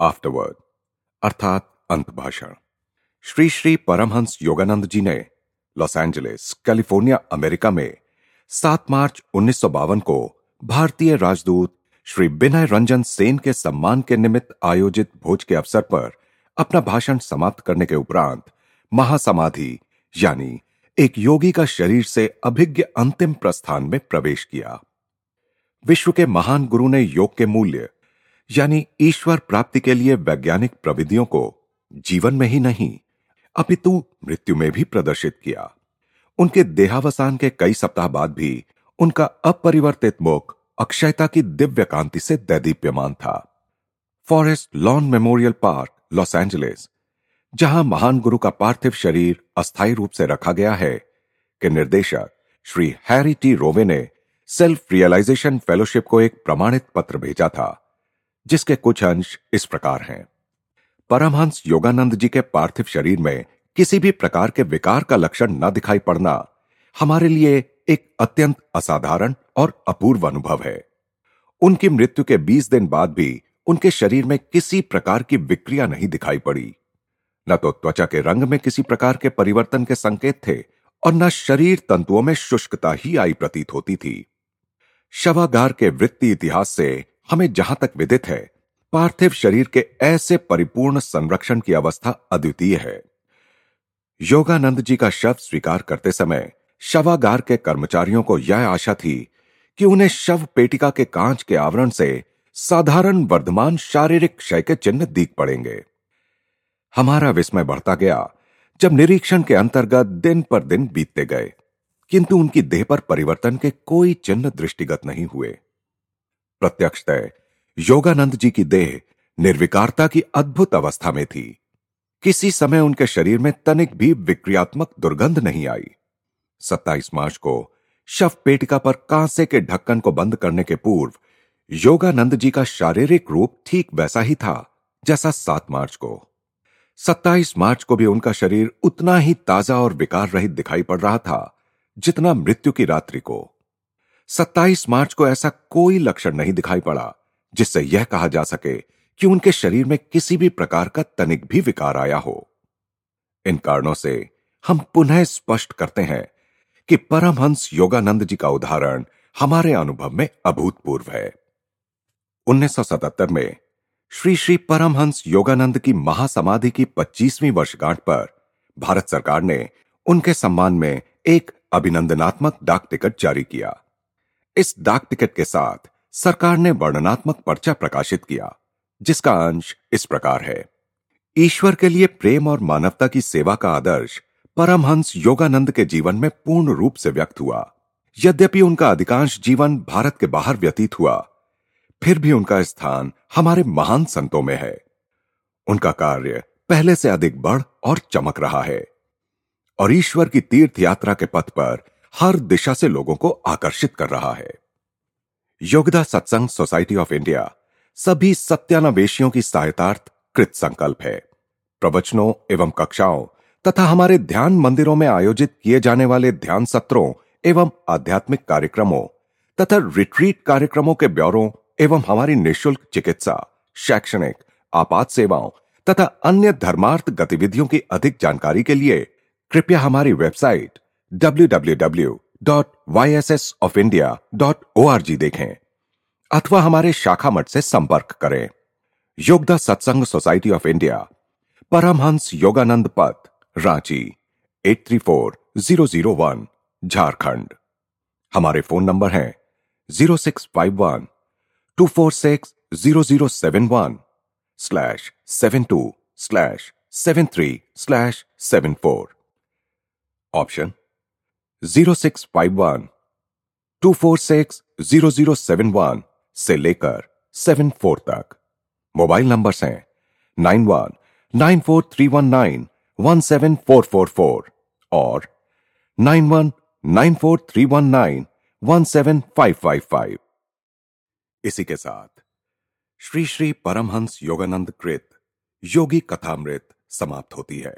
Afterward अर्थात अंत भाषण श्री श्री परमहंस योगानंद जी ने लॉस एंजलिस, कैलिफ़ोर्निया, अमेरिका में 7 मार्च उन्नीस सौ बावन को भारतीय राजदूत श्री विनय रंजन सेन के सम्मान के निमित्त आयोजित भोज के अवसर पर अपना भाषण समाप्त करने के उपरांत महासमाधि, यानी एक योगी का शरीर से अभिज्ञ अंतिम प्रस्थान में प्रवेश किया। विश्व के महान गुरु ने योग के मूल्य यानी ईश्वर प्राप्ति के लिए वैज्ञानिक प्रविधियों को जीवन में ही नहीं, अपितु मृत्यु में भी प्रदर्शित किया। उनके देहावसान के कई सप्ताह बाद भी उनका अपरिवर्तित मुख अक्षयता की दिव्य कांति से दैदीप्यमान था। Forest Lawn Memorial Park, Los Angeles, जहाँ महान गुरु का पार्थिव शरीर अस्थायी रूप से रखा गया है, के निर्देशक श्री हैरी टी रोवे ने सेल्फ रियलाइजेशन फेलोशिप को एक प्रमाणित पत्र भेजा था। जिसके कुछ अंश इस प्रकार हैं। परमहंस योगानंद जी के पार्थिव शरीर में किसी भी प्रकार के विकार का लक्षण न दिखाई पड़ना हमारे लिए एक अत्यंत असाधारण और अपूर्व अनुभव है। उनकी मृत्यु के 20 दिन बाद भी उनके शरीर में किसी प्रकार की विक्रिया नहीं दिखाई पड़ी। न तो त्वचा के रंग में किसी प्रकार के परिवर्तन के संकेत थे और न शरीर तंतुओं में शुष्कता ही आई प्रतीत होती थी। शवागार के वृत्ति इतिहास से हमें जहाँ तक विदित है, पार्थिव शरीर के ऐसे परिपूर्ण संरक्षण की अवस्था अद्वितीय है। योगानंद जी का शव स्वीकार करते समय शवागार के कर्मचारियों को यह आशा थी कि उन्हें शव पेटिका के कांच के आवरण से साधारण वर्धमान शारीरिक क्षय के चिन्ह दीख पड़ेंगे। हमारा विस्मय बढ़ता गया जब निरीक्षण के अंतर्गत दिन पर दिन बीतते गए, किंतु उनकी देह पर परिवर्तन के कोई चिन्ह दृष्टिगत नहीं हुए। प्रत्यक्षतः योगानंद जी की देह निर्विकारता की अद्भुत अवस्था में थी। किसी समय उनके शरीर में तनिक भी विक्रियात्मक दुर्गंध नहीं आई। 27 मार्च को शव पेटिका पर कांसे के ढक्कन को बंद करने के पूर्व योगानंद जी का शारीरिक रूप ठीक वैसा ही था, जैसा 7 मार्च को। 27 मार्च को भी उनका शरीर उतना ही ताज़ा और विकार रहित दिखाई पड़ रहा था, जितना मृत्यु की रात्रि को। 27 मार्च को ऐसा कोई लक्षण नहीं दिखाई पड़ा, जिससे यह कहा जा सके कि उनके शरीर में किसी भी प्रकार का तनिक भी विकार आया हो। इन कारणों से हम पुनः स्पष्ट करते हैं कि परमहंस योगानंद जी का उदाहरण हमारे अनुभव में अभूतपूर्व है। 1977 में श्री श्री परमहंस योगानंद की महासमाधि की 25वीं वर्षगांठ पर भारत सरकार ने उनके सम्मान में एक अभिनंदनात्मक डाक टिकट जारी किया। इस डाक टिकट के साथ सरकार ने वर्णनात्मक पर्चा प्रकाशित किया, जिसका अंश इस प्रकार है। ईश्वर के लिए प्रेम और मानवता की सेवा का आदर्श परमहंस योगानंद के जीवन में पूर्ण रूप से व्यक्त हुआ। यद्यपि उनका अधिकांश जीवन भारत के बाहर व्यतीत हुआ, फिर भी उनका स्थान हमारे महान संतों में है। उनका कार्य पहले से अधिक बढ़ और चमक रहा है। और ईश्वर की तीर्थ यात्रा के पथ पर हर दिशा से लोगों को आकर्षित कर रहा है। Yogoda Satsanga society of India सभी सत्यानावेशियों की सहायतार्थ कृत संकल्प है। प्रवचनों एवं कक्षाओं तथा हमारे ध्यान मंदिरों में आयोजित किए जाने वाले ध्यान सत्रों एवं आध्यात्मिक कार्यक्रमों तथा रिट्रीट कार्यक्रमों के ब्यौरों एवं हमारी निशुल्क चिकित्सा, शैक्षणिक, आपात सेवाओं तथा अन्य धर्मार्थ गतिविधियों की अधिक जानकारी के लिए कृपया हमारी वेबसाइट www.yssofindia.org देखें। अथवा हमारे शाखा मठ से संपर्क करें। Yogoda Satsanga society of India, Paramahansa Yogananda Path, Ranchi 834001 Jharkhand. हमारे फ़ोन नंबर हैं 0651 246 0071 स्लैश 72 स्लैश 73 स्लैश 74 ऑप्शन 0651 246 0071 से लेकर 74 तक। मोबाइल नंबर्स हैं 91 94319 17444 और 91 94319 17555 इसी के साथ, श्री श्री परमहंस योगानंद कृत, योगी कथामृत समाप्त होती है।